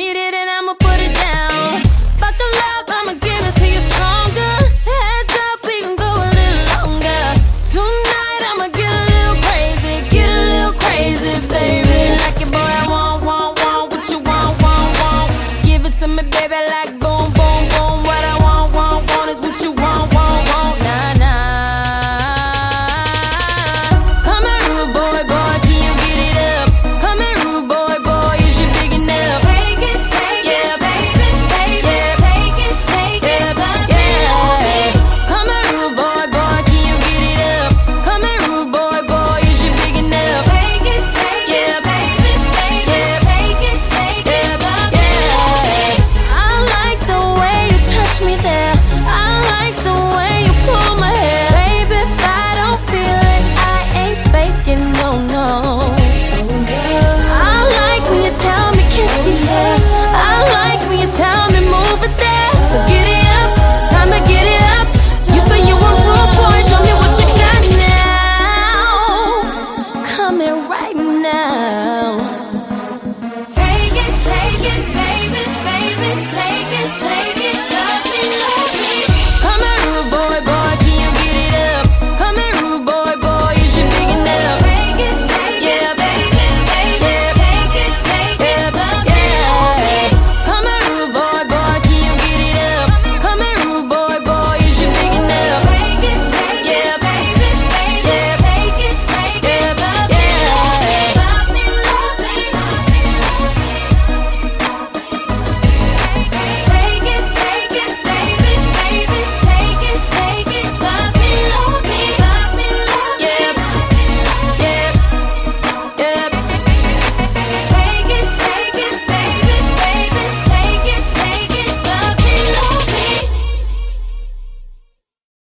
needed coming right now.